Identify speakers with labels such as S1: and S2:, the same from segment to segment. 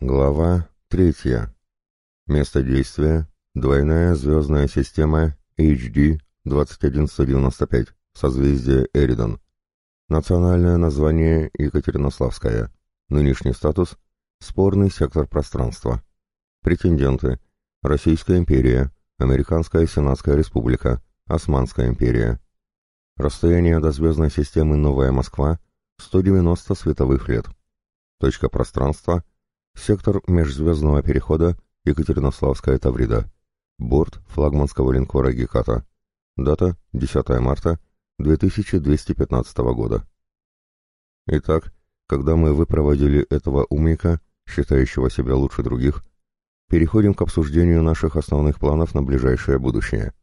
S1: Глава третья. Место действия. Двойная звездная система HD 21195. Созвездие Эридон. Национальное название Екатеринославская. Нынешний статус – спорный сектор пространства. Претенденты – Российская империя, Американская Сенатская республика, Османская империя. Расстояние до звездной системы Новая Москва – 190 световых лет. Точка пространства – Сектор межзвездного перехода Екатеринославская Таврида. Борт флагманского линкора Геката. Дата 10 марта 2215 года. Итак, когда мы выпроводили этого умника, считающего себя лучше других, переходим к обсуждению наших основных планов на ближайшее будущее.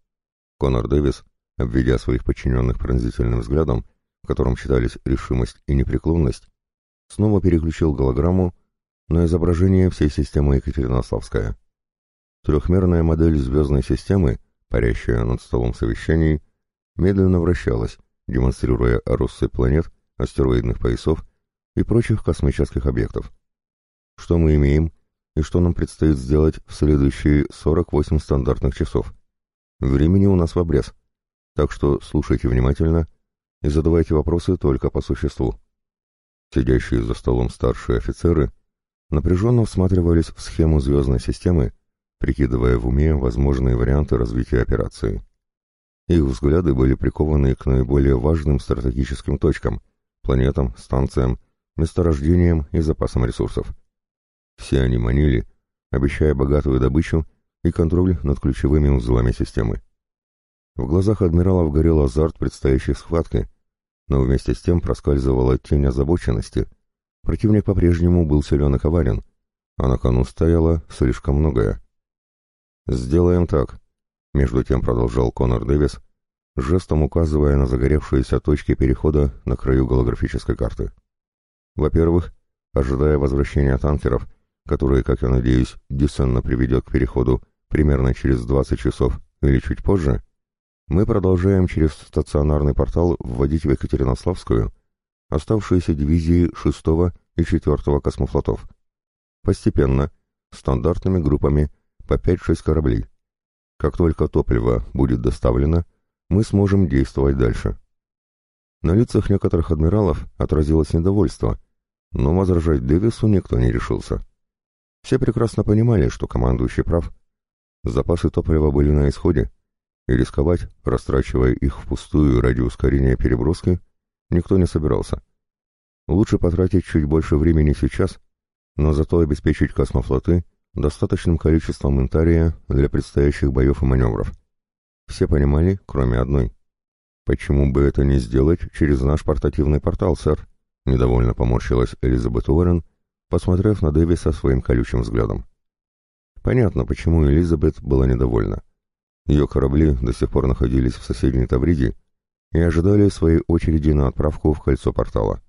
S1: Конор Дэвис, обведя своих подчиненных пронзительным взглядом, в котором читались решимость и непреклонность, снова переключил голограмму на изображение всей системы Екатеринославская. Трехмерная модель звездной системы, парящая над столом совещаний, медленно вращалась, демонстрируя россыпь планет, астероидных поясов и прочих космических объектов. Что мы имеем и что нам предстоит сделать в следующие 48 стандартных часов? Времени у нас в обрез, так что слушайте внимательно и задавайте вопросы только по существу. Сидящие за столом старшие офицеры – напряженно всматривались в схему звездной системы, прикидывая в уме возможные варианты развития операции. Их взгляды были прикованы к наиболее важным стратегическим точкам – планетам, станциям, месторождениям и запасам ресурсов. Все они манили, обещая богатую добычу и контроль над ключевыми узлами системы. В глазах адмиралов горел азарт предстоящей схватки, но вместе с тем проскальзывала тень озабоченности – Противник по-прежнему был силен и коварен, а на кону стояло слишком многое. «Сделаем так», — между тем продолжал Конор Дэвис, жестом указывая на загоревшиеся точки перехода на краю голографической карты. «Во-первых, ожидая возвращения танкеров, которые, как я надеюсь, десценно приведет к переходу примерно через 20 часов или чуть позже, мы продолжаем через стационарный портал вводить в Екатеринославскую оставшиеся дивизии 6 и 4 космофлотов. Постепенно, стандартными группами по 5-6 кораблей. Как только топливо будет доставлено, мы сможем действовать дальше. На лицах некоторых адмиралов отразилось недовольство, но возражать Дэвису никто не решился. Все прекрасно понимали, что командующий прав. Запасы топлива были на исходе, и рисковать, растрачивая их впустую ради ускорения переброски, никто не собирался. Лучше потратить чуть больше времени сейчас, но зато обеспечить космофлоты достаточным количеством интария для предстоящих боев и маневров. Все понимали, кроме одной. «Почему бы это не сделать через наш портативный портал, сэр?» — недовольно поморщилась Элизабет Уоррен, посмотрев на Дэвиса своим колючим взглядом. Понятно, почему Элизабет была недовольна. Ее корабли до сих пор находились в соседней Тавриде и ожидали своей очереди на отправку в кольцо портала.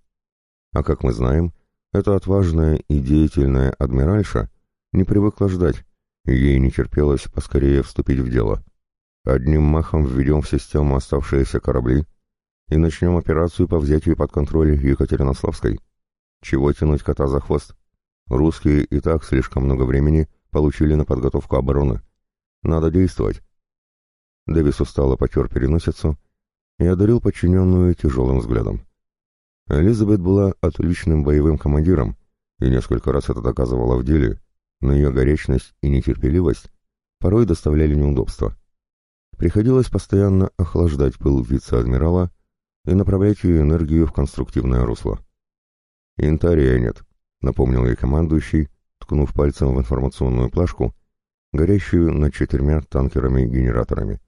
S1: А как мы знаем, эта отважная и деятельная адмиральша не привыкла ждать, ей не терпелось поскорее вступить в дело. Одним махом введем в систему оставшиеся корабли и начнем операцию по взятию под контроль Екатеринославской. Чего тянуть кота за хвост? Русские и так слишком много времени получили на подготовку обороны. Надо действовать. Дэвис устало потер переносицу и одарил подчиненную тяжелым взглядом. Элизабет была отличным боевым командиром, и несколько раз это доказывала в деле, но ее горячность и нетерпеливость порой доставляли неудобства. Приходилось постоянно охлаждать пыл вице-адмирала и направлять ее энергию в конструктивное русло. «Интария нет», — напомнил ей командующий, ткнув пальцем в информационную плашку, горящую над четырьмя танкерами-генераторами.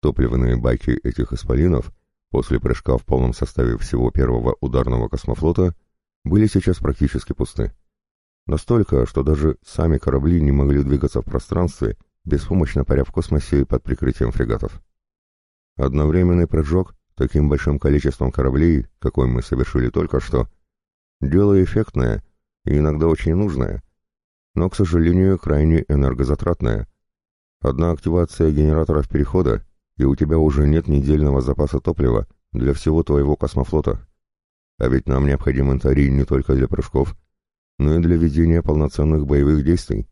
S1: Топливные баки этих исполинов после прыжка в полном составе всего первого ударного космофлота были сейчас практически пусты. Настолько, что даже сами корабли не могли двигаться в пространстве, беспомощно паря в космосе под прикрытием фрегатов. Одновременный прыжок таким большим количеством кораблей, какой мы совершили только что, дело эффектное и иногда очень нужное, но, к сожалению, крайне энергозатратное. Одна активация генераторов перехода и у тебя уже нет недельного запаса топлива для всего твоего космофлота. А ведь нам необходим интарий не только для прыжков, но и для ведения полноценных боевых действий.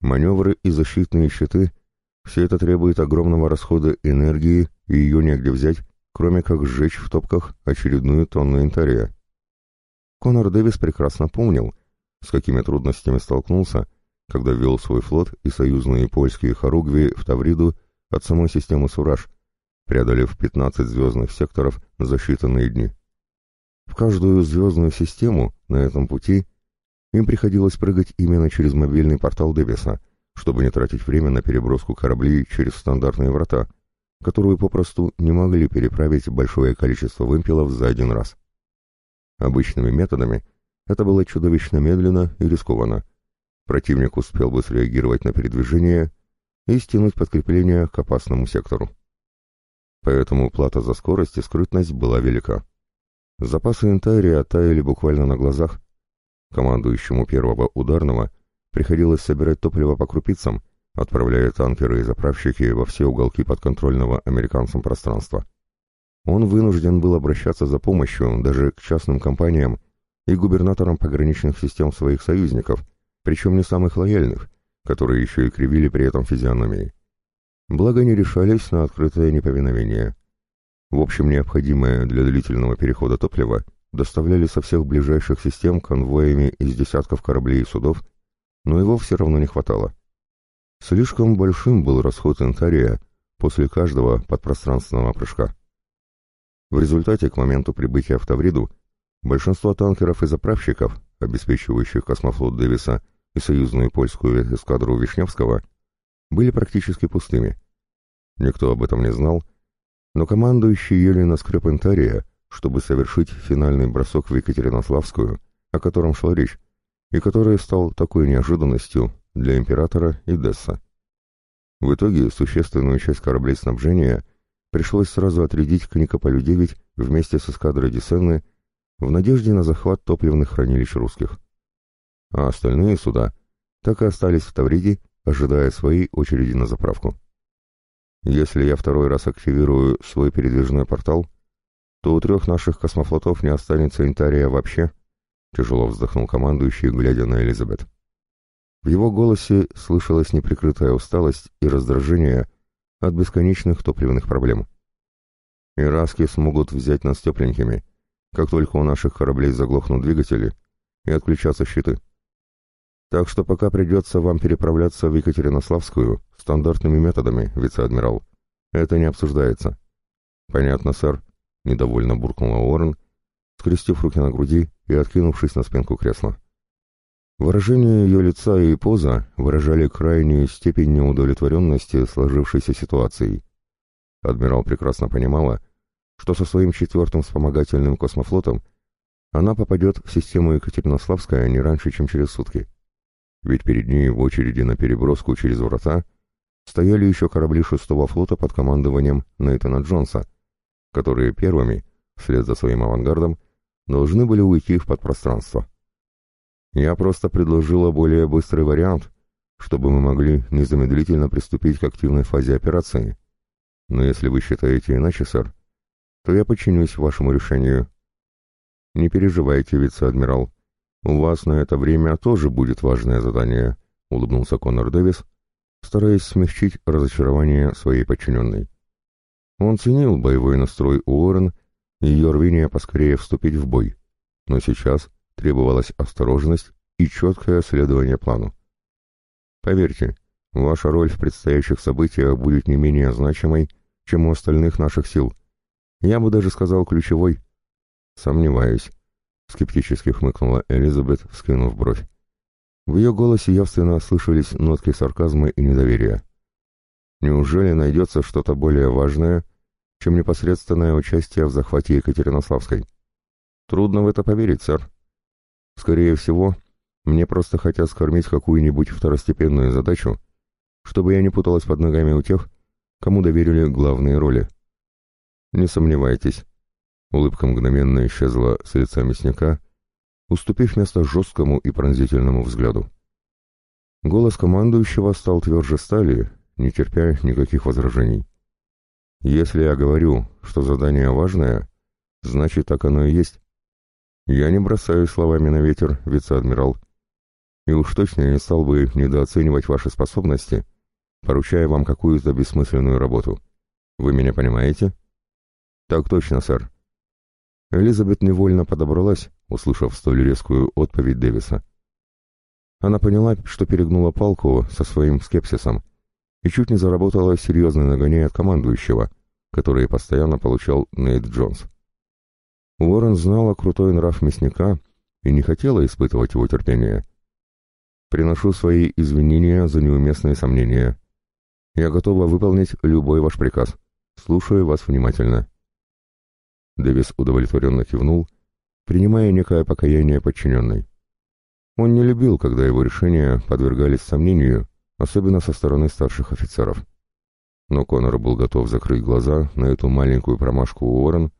S1: Маневры и защитные щиты — все это требует огромного расхода энергии, и ее негде взять, кроме как сжечь в топках очередную тонну интария. Конор Дэвис прекрасно помнил, с какими трудностями столкнулся, когда вел свой флот и союзные польские хоругви в Тавриду от самой системы Сураж, преодолев 15 звездных секторов за считанные дни. В каждую звездную систему на этом пути им приходилось прыгать именно через мобильный портал Дэвиса, чтобы не тратить время на переброску кораблей через стандартные врата, которую попросту не могли переправить большое количество вымпелов за один раз. Обычными методами это было чудовищно медленно и рискованно. Противник успел бы среагировать на передвижение и стянуть подкрепление к опасному сектору. Поэтому плата за скорость и скрытность была велика. Запасы интария таяли буквально на глазах. Командующему первого ударного приходилось собирать топливо по крупицам, отправляя танкеры и заправщики во все уголки подконтрольного американцам пространства. Он вынужден был обращаться за помощью даже к частным компаниям и губернаторам пограничных систем своих союзников, причем не самых лояльных, которые еще и кривили при этом физиономии. Благо не решались на открытое неповиновение. В общем, необходимое для длительного перехода топлива доставляли со всех ближайших систем конвоями из десятков кораблей и судов, но его все равно не хватало. Слишком большим был расход интария после каждого подпространственного прыжка. В результате, к моменту прибытия в Тавриду, большинство танкеров и заправщиков, обеспечивающих космофлот Дэвиса и союзную польскую эскадру Вишневского, были практически пустыми. Никто об этом не знал, но командующий ели на скрепентария, чтобы совершить финальный бросок в Екатеринославскую, о котором шла речь, и который стал такой неожиданностью для императора и Десса. В итоге существенную часть кораблей снабжения – пришлось сразу отрядить к Никополю-9 вместе с эскадрой Десенны в надежде на захват топливных хранилищ русских. А остальные суда так и остались в Тавриде, ожидая своей очереди на заправку. Если я второй раз активирую свой передвижной портал, то у трех наших космофлотов не останется интария вообще, тяжело вздохнул командующий, глядя на Элизабет. В его голосе слышалась неприкрытая усталость и раздражение от бесконечных топливных проблем. Ираски смогут взять нас тепленькими, как только у наших кораблей заглохнут двигатели и отключатся щиты. Так что пока придется вам переправляться в Екатеринославскую стандартными методами, вице-адмирал. Это не обсуждается. Понятно, сэр, недовольно буркнула Уоррен, скрестив руки на груди и откинувшись на спинку кресла. Выражение ее лица и поза выражали крайнюю степень неудовлетворенности сложившейся ситуацией. Адмирал прекрасно понимала, что со своим четвертым вспомогательным космофлотом она попадет в систему Екатеринославская не раньше, чем через сутки. Ведь перед ней в очереди на переброску через врата стояли еще корабли шестого флота под командованием Нейтана Джонса, которые первыми, вслед за своим авангардом, должны были уйти в подпространство. Я просто предложила более быстрый вариант, чтобы мы могли незамедлительно приступить к активной фазе операции. Но если вы считаете иначе, сэр, то я подчинюсь вашему решению. Не переживайте, вице-адмирал. У вас на это время тоже будет важное задание, улыбнулся Конор Дэвис, стараясь смягчить разочарование своей подчиненной. Он ценил боевой настрой Уоррен и ее рвение поскорее вступить в бой. Но сейчас требовалась осторожность и четкое следование плану. Поверьте, ваша роль в предстоящих событиях будет не менее значимой, чем у остальных наших сил. Я бы даже сказал ключевой. Сомневаюсь, скептически хмыкнула Элизабет, вскинув бровь. В ее голосе явственно слышались нотки сарказма и недоверия. Неужели найдется что-то более важное, чем непосредственное участие в захвате Екатеринославской? Трудно в это поверить, сэр. Скорее всего, мне просто хотят скормить какую-нибудь второстепенную задачу, чтобы я не путалась под ногами у тех, кому доверили главные роли. Не сомневайтесь, улыбка мгновенно исчезла с лица мясника, уступив место жесткому и пронзительному взгляду. Голос командующего стал тверже стали, не терпя никаких возражений. «Если я говорю, что задание важное, значит, так оно и есть. Я не бросаю словами на ветер, вице-адмирал. и уж точно не стал бы недооценивать ваши способности, поручая вам какую-то бессмысленную работу. Вы меня понимаете? Так точно, сэр. Элизабет невольно подобралась, услышав столь резкую отповедь Дэвиса. Она поняла, что перегнула палку со своим скепсисом и чуть не заработала серьезный нагоняй от командующего, который постоянно получал Нейт Джонс. Уоррен знала крутой нрав мясника и не хотела испытывать его терпение. «Приношу свои извинения за неуместные сомнения. Я готова выполнить любой ваш приказ. Слушаю вас внимательно». Дэвис удовлетворенно кивнул, принимая некое покаяние подчиненной. Он не любил, когда его решения подвергались сомнению, особенно со стороны старших офицеров. Но Конор был готов закрыть глаза на эту маленькую промашку Уоррен,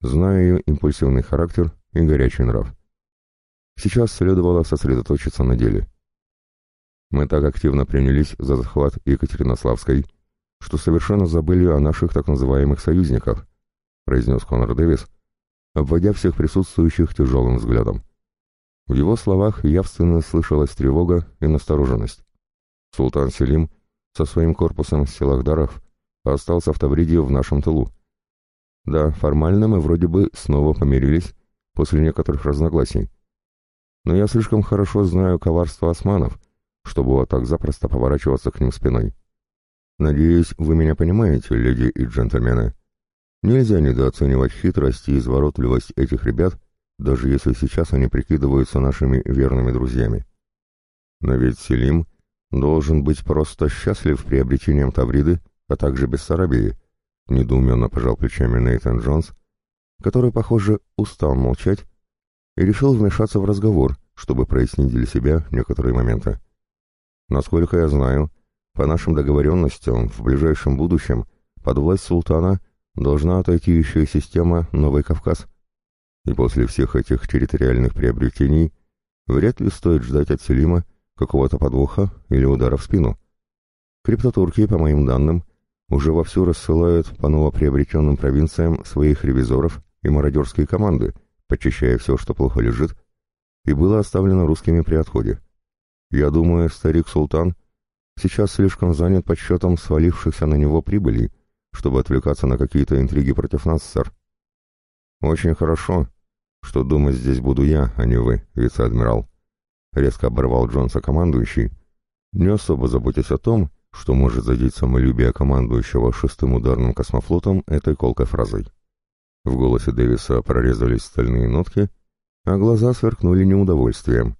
S1: зная ее импульсивный характер и горячий нрав. Сейчас следовало сосредоточиться на деле. Мы так активно принялись за захват Екатеринославской, что совершенно забыли о наших так называемых союзниках, произнес Конор Дэвис, обводя всех присутствующих тяжелым взглядом. В его словах явственно слышалась тревога и настороженность. Султан Селим со своим корпусом силахдаров остался в Тавриде в нашем тылу. Да, формально мы вроде бы снова помирились после некоторых разногласий. Но я слишком хорошо знаю коварство османов, чтобы вот так запросто поворачиваться к ним спиной. Надеюсь, вы меня понимаете, леди и джентльмены. Нельзя недооценивать хитрость и изворотливость этих ребят, даже если сейчас они прикидываются нашими верными друзьями. Но ведь Селим должен быть просто счастлив приобретением Тавриды, а также Бессарабии, недоуменно пожал плечами Нейтан Джонс, который, похоже, устал молчать и решил вмешаться в разговор, чтобы прояснить для себя некоторые моменты. Насколько я знаю, по нашим договоренностям, в ближайшем будущем под власть султана должна отойти еще и система Новый Кавказ. И после всех этих территориальных приобретений вряд ли стоит ждать от Селима какого-то подвоха или удара в спину. Криптотурки, по моим данным, уже вовсю рассылают по новоприобретенным провинциям своих ревизоров и мародерские команды, почищая все, что плохо лежит, и было оставлено русскими при отходе. Я думаю, старик-султан сейчас слишком занят подсчетом свалившихся на него прибылей, чтобы отвлекаться на какие-то интриги против нас, сэр. Очень хорошо, что думать здесь буду я, а не вы, вице-адмирал. Резко оборвал Джонса командующий, не особо заботясь о том, что может задеть самолюбие командующего шестым ударным космофлотом этой колкой фразой. В голосе Дэвиса прорезались стальные нотки, а глаза сверкнули неудовольствием.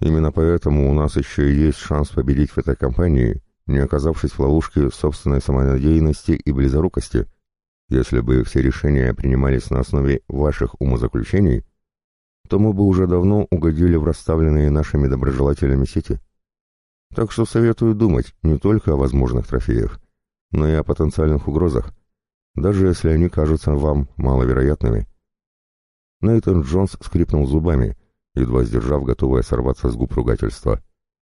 S1: Именно поэтому у нас еще и есть шанс победить в этой кампании, не оказавшись в ловушке собственной самонадеянности и близорукости. Если бы все решения принимались на основе ваших умозаключений, то мы бы уже давно угодили в расставленные нашими доброжелателями сети. Так что советую думать не только о возможных трофеях, но и о потенциальных угрозах, даже если они кажутся вам маловероятными. Нейтан Джонс скрипнул зубами, едва сдержав готовое сорваться с губ ругательства.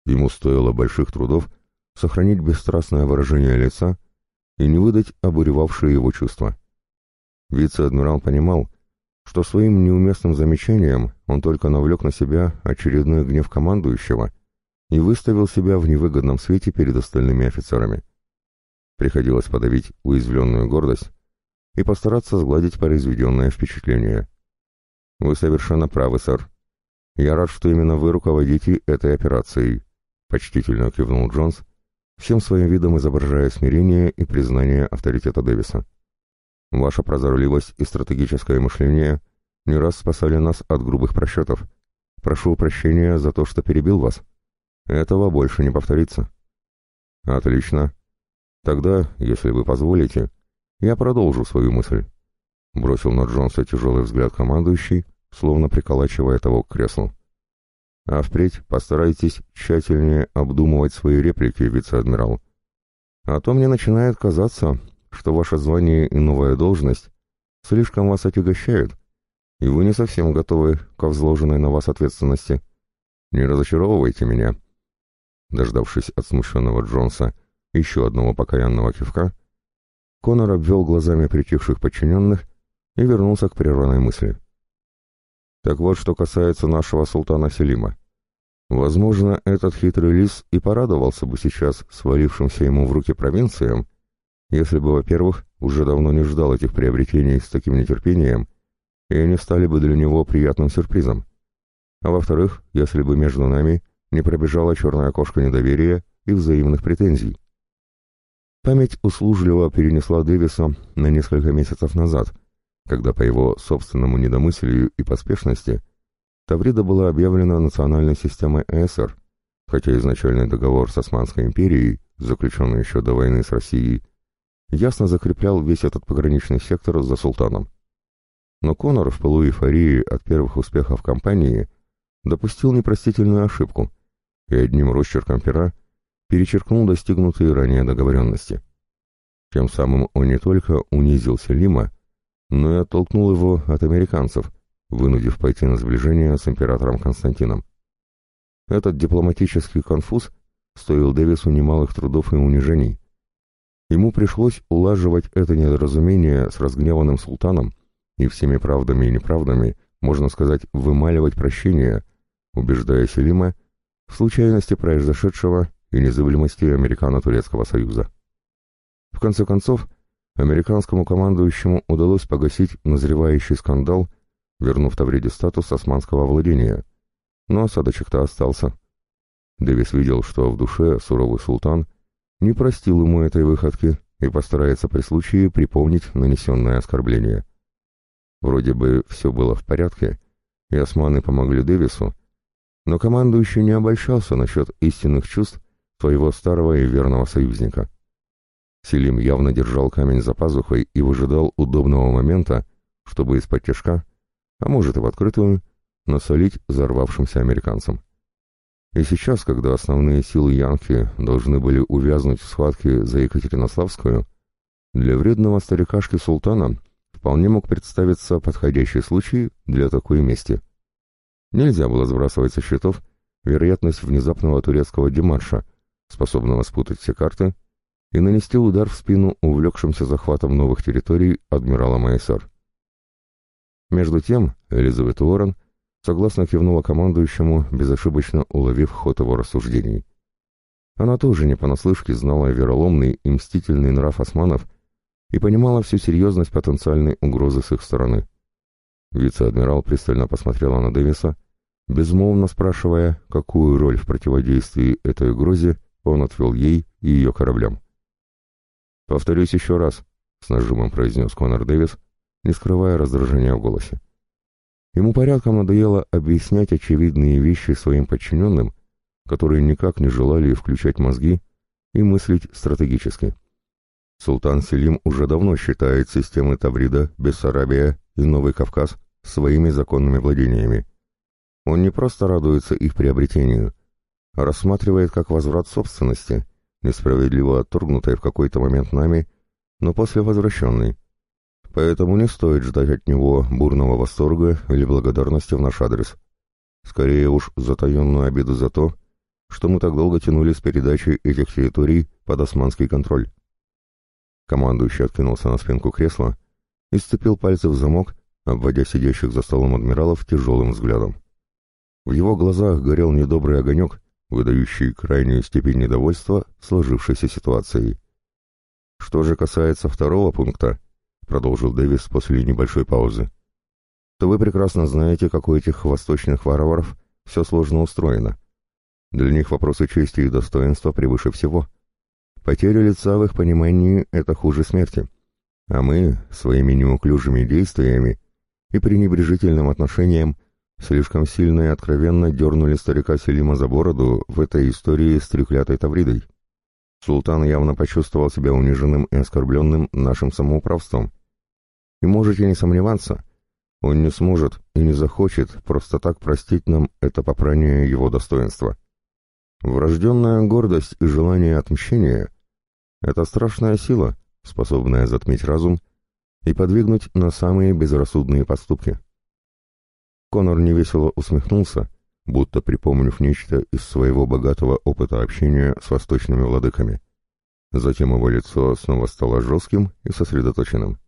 S1: Ему стоило больших трудов сохранить бесстрастное выражение лица и не выдать обуревавшие его чувства. Вице-адмирал понимал, что своим неуместным замечанием он только навлек на себя очередной гнев командующего и выставил себя в невыгодном свете перед остальными офицерами. Приходилось подавить уязвленную гордость и постараться сгладить произведенное впечатление. «Вы совершенно правы, сэр. Я рад, что именно вы руководите этой операцией», — почтительно кивнул Джонс, всем своим видом изображая смирение и признание авторитета Дэвиса. Ваша прозорливость и стратегическое мышление не раз спасали нас от грубых просчетов. Прошу прощения за то, что перебил вас. Этого больше не повторится. Отлично. Тогда, если вы позволите, я продолжу свою мысль. Бросил на Джонса тяжелый взгляд командующий, словно приколачивая того к креслу. А впредь постарайтесь тщательнее обдумывать свои реплики, вице-адмирал. А то мне начинает казаться, что ваше звание и новая должность слишком вас отягощают, и вы не совсем готовы к взложенной на вас ответственности. Не разочаровывайте меня». Дождавшись от смущенного Джонса еще одного покаянного кивка, Конор обвел глазами притихших подчиненных и вернулся к прерванной мысли. «Так вот, что касается нашего султана Селима. Возможно, этот хитрый лис и порадовался бы сейчас свалившимся ему в руки провинциям, если бы, во-первых, уже давно не ждал этих приобретений с таким нетерпением, и они стали бы для него приятным сюрпризом. А во-вторых, если бы между нами не пробежала черная кошка недоверия и взаимных претензий. Память услужливо перенесла Дэвиса на несколько месяцев назад, когда по его собственному недомыслию и поспешности Таврида была объявлена национальной системой ЭСР, хотя изначальный договор с Османской империей, заключенный еще до войны с Россией, ясно закреплял весь этот пограничный сектор за султаном. Но Конор в полу эйфории от первых успехов кампании допустил непростительную ошибку и одним росчерком пера перечеркнул достигнутые ранее договоренности. Тем самым он не только унизил Селима, но и оттолкнул его от американцев, вынудив пойти на сближение с императором Константином. Этот дипломатический конфуз стоил Дэвису немалых трудов и унижений, Ему пришлось улаживать это недоразумение с разгневанным султаном и всеми правдами и неправдами, можно сказать, вымаливать прощение, убеждая Селима в случайности произошедшего и незыблемости Американо-Турецкого союза. В конце концов, американскому командующему удалось погасить назревающий скандал, вернув Тавриде статус османского владения, но осадочек-то остался. Дэвис видел, что в душе суровый султан – не простил ему этой выходки и постарается при случае припомнить нанесенное оскорбление. Вроде бы все было в порядке, и османы помогли Дэвису, но командующий не обольщался насчет истинных чувств своего старого и верного союзника. Селим явно держал камень за пазухой и выжидал удобного момента, чтобы из-под тяжка, а может и в открытую, насолить взорвавшимся американцам. И сейчас, когда основные силы Янки должны были увязнуть в схватке за Екатеринославскую, для вредного старикашки султана вполне мог представиться подходящий случай для такой мести. Нельзя было сбрасывать со счетов вероятность внезапного турецкого демарша, способного спутать все карты, и нанести удар в спину увлекшимся захватом новых территорий адмирала Майсар. Между тем, Элизабет Уоррен согласно кивнула командующему, безошибочно уловив ход его рассуждений. Она тоже не понаслышке знала вероломный и мстительный нрав османов и понимала всю серьезность потенциальной угрозы с их стороны. Вице-адмирал пристально посмотрела на Дэвиса, безмолвно спрашивая, какую роль в противодействии этой угрозе он отвел ей и ее кораблям. «Повторюсь еще раз», — с нажимом произнес Конор Дэвис, не скрывая раздражения в голосе. Ему порядком надоело объяснять очевидные вещи своим подчиненным, которые никак не желали включать мозги и мыслить стратегически. Султан Селим уже давно считает системы Таврида, Бессарабия и Новый Кавказ своими законными владениями. Он не просто радуется их приобретению, а рассматривает как возврат собственности, несправедливо отторгнутой в какой-то момент нами, но после возвращенной поэтому не стоит ждать от него бурного восторга или благодарности в наш адрес. Скорее уж затаенную обиду за то, что мы так долго тянули с передачей этих территорий под османский контроль. Командующий откинулся на спинку кресла и сцепил пальцы в замок, обводя сидящих за столом адмиралов тяжелым взглядом. В его глазах горел недобрый огонек, выдающий крайнюю степень недовольства сложившейся ситуацией. Что же касается второго пункта, продолжил Дэвис после небольшой паузы, то вы прекрасно знаете, как у этих восточных варваров все сложно устроено. Для них вопросы чести и достоинства превыше всего. Потеря лица в их понимании — это хуже смерти. А мы, своими неуклюжими действиями и пренебрежительным отношением, слишком сильно и откровенно дернули старика Селима за бороду в этой истории с треклятой Тавридой. Султан явно почувствовал себя униженным и оскорбленным нашим самоуправством, и можете не сомневаться, он не сможет и не захочет просто так простить нам это попрание его достоинства. Врожденная гордость и желание отмщения — это страшная сила, способная затмить разум и подвигнуть на самые безрассудные поступки. Конор невесело усмехнулся, будто припомнив нечто из своего богатого опыта общения с восточными владыками. Затем его лицо снова стало жестким и сосредоточенным.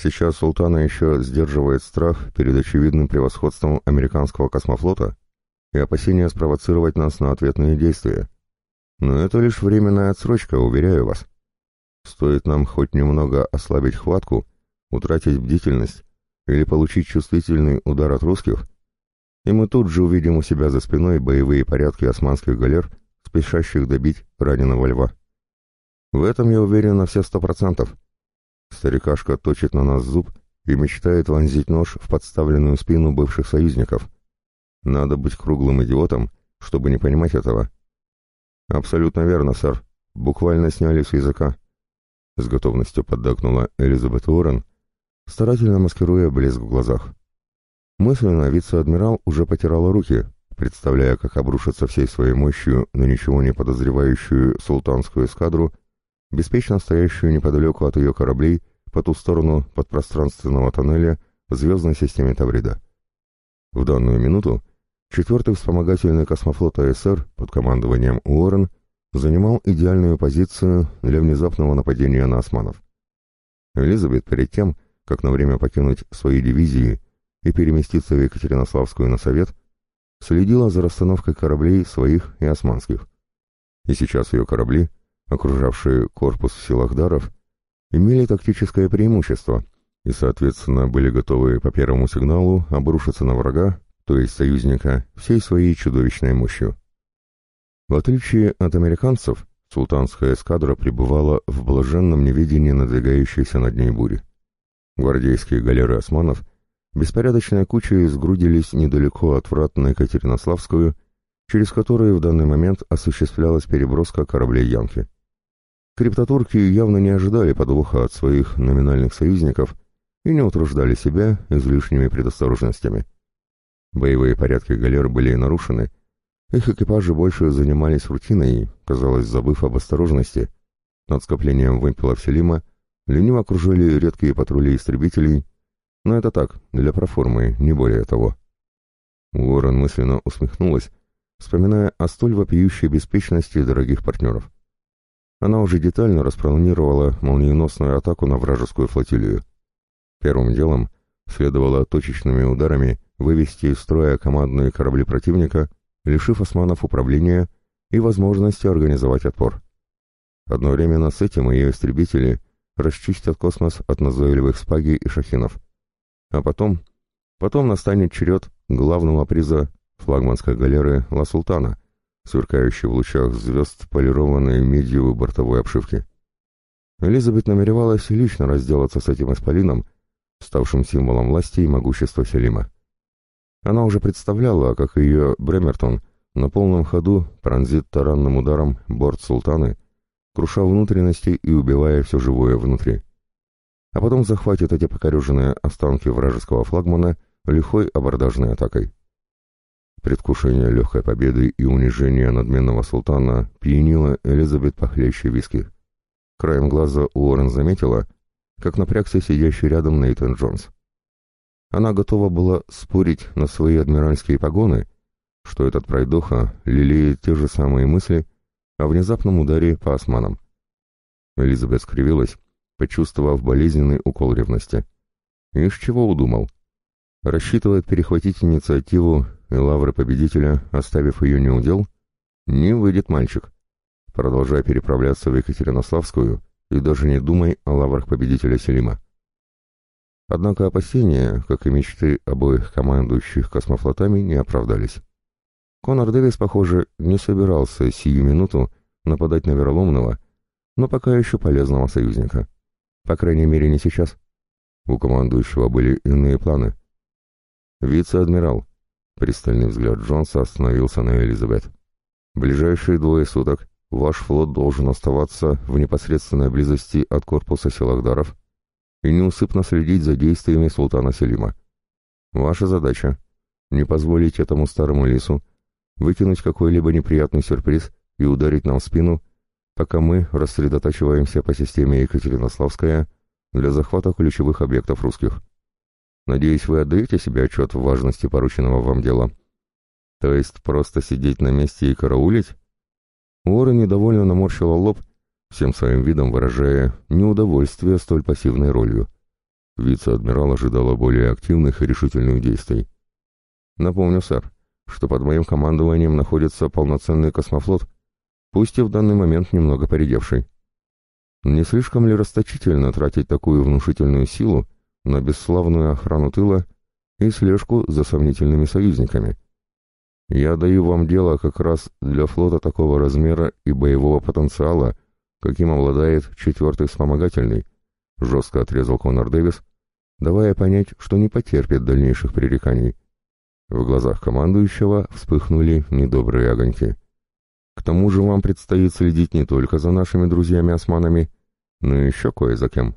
S1: Сейчас султана еще сдерживает страх перед очевидным превосходством американского космофлота, и опасения спровоцировать нас на ответные действия. Но это лишь временная отсрочка, уверяю вас. Стоит нам хоть немного ослабить хватку, утратить бдительность или получить чувствительный удар от русских, и мы тут же увидим у себя за спиной боевые порядки османских галер, спешащих добить раненого льва. В этом я уверен на все сто процентов. Старикашка точит на нас зуб и мечтает вонзить нож в подставленную спину бывших союзников. Надо быть круглым идиотом, чтобы не понимать этого. Абсолютно верно, сэр. Буквально сняли с языка. С готовностью поддакнула Элизабет Уоррен, старательно маскируя блеск в глазах. Мысленно вице-адмирал уже потирала руки, представляя, как обрушится всей своей мощью на ничего не подозревающую султанскую эскадру, беспечно стоящую неподалеку от ее кораблей по ту сторону подпространственного тоннеля в звездной системе Таврида. В данную минуту четвертый вспомогательный космофлот АСР под командованием Уоррен занимал идеальную позицию для внезапного нападения на османов. Элизабет перед тем, как на время покинуть свои дивизии и переместиться в Екатеринославскую на совет, следила за расстановкой кораблей своих и османских. И сейчас ее корабли, окружавшие корпус Силахдаров, имели тактическое преимущество и, соответственно, были готовы по первому сигналу обрушиться на врага, то есть союзника, всей своей чудовищной мощью. В отличие от американцев, султанская эскадра пребывала в блаженном неведении надвигающейся над ней бури. Гвардейские галеры османов беспорядочной кучей сгрудились недалеко от врат на Екатеринославскую, через которые в данный момент осуществлялась переброска кораблей Янки. Криптотурки явно не ожидали подвоха от своих номинальных союзников и не утруждали себя излишними предосторожностями. Боевые порядки галер были нарушены, их экипажи больше занимались рутиной, казалось, забыв об осторожности. Над скоплением вымпелов Селима лениво окружили редкие патрули истребителей, но это так, для проформы, не более того. Уоррен мысленно усмехнулась, вспоминая о столь вопиющей беспечности дорогих партнеров. Она уже детально распланировала молниеносную атаку на вражескую флотилию. Первым делом следовало точечными ударами вывести из строя командные корабли противника — лишив османов управления и возможности организовать отпор. Одновременно с этим ее истребители расчистят космос от назойливых спаги и шахинов. А потом, потом настанет черед главного приза флагманской галеры «Ла Султана», сверкающей в лучах звезд полированной медью бортовой обшивки. Элизабет намеревалась лично разделаться с этим исполином, ставшим символом власти и могущества Селима. Она уже представляла, как ее Бремертон на полном ходу пронзит таранным ударом борт Султаны, круша внутренности и убивая все живое внутри. А потом захватит эти покореженные останки вражеского флагмана лихой абордажной атакой. Предвкушение легкой победы и унижения надменного султана пьянило Элизабет похлеще виски. Краем глаза Уоррен заметила, как напрягся сидящий рядом Нейтан Джонс. Она готова была спорить на свои адмиральские погоны, что этот пройдоха лелеет те же самые мысли о внезапном ударе по османам. Элизабет скривилась, почувствовав болезненный укол ревности. Ишь чего удумал? Рассчитывает перехватить инициативу и лавры победителя, оставив ее неудел? Не выйдет мальчик. Продолжай переправляться в Екатеринославскую и даже не думай о лаврах победителя Селима. Однако опасения, как и мечты обоих командующих космофлотами, не оправдались. Конор Дэвис, похоже, не собирался сию минуту нападать на вероломного, но пока еще полезного союзника. По крайней мере, не сейчас. У командующего были иные планы. «Вице-адмирал», — пристальный взгляд Джонса остановился на Элизабет. «Ближайшие двое суток ваш флот должен оставаться в непосредственной близости от корпуса Селахдаров и неусыпно следить за действиями султана Селима. Ваша задача — не позволить этому старому лису выкинуть какой-либо неприятный сюрприз и ударить нам в спину, пока мы рассредотачиваемся по системе Екатеринославская для захвата ключевых объектов русских. Надеюсь, вы отдаете себе отчет в важности порученного вам дела. То есть просто сидеть на месте и караулить? Уоррен недовольно наморщила лоб всем своим видом выражая неудовольствие столь пассивной ролью. Вице-адмирал ожидала более активных и решительных действий. «Напомню, сэр, что под моим командованием находится полноценный космофлот, пусть и в данный момент немного поредевший. Не слишком ли расточительно тратить такую внушительную силу на бесславную охрану тыла и слежку за сомнительными союзниками? Я даю вам дело как раз для флота такого размера и боевого потенциала, каким обладает четвертый вспомогательный, жестко отрезал Конор Дэвис, давая понять, что не потерпит дальнейших пререканий. В глазах командующего вспыхнули недобрые огоньки. К тому же вам предстоит следить не только за нашими друзьями-османами, но еще кое за кем.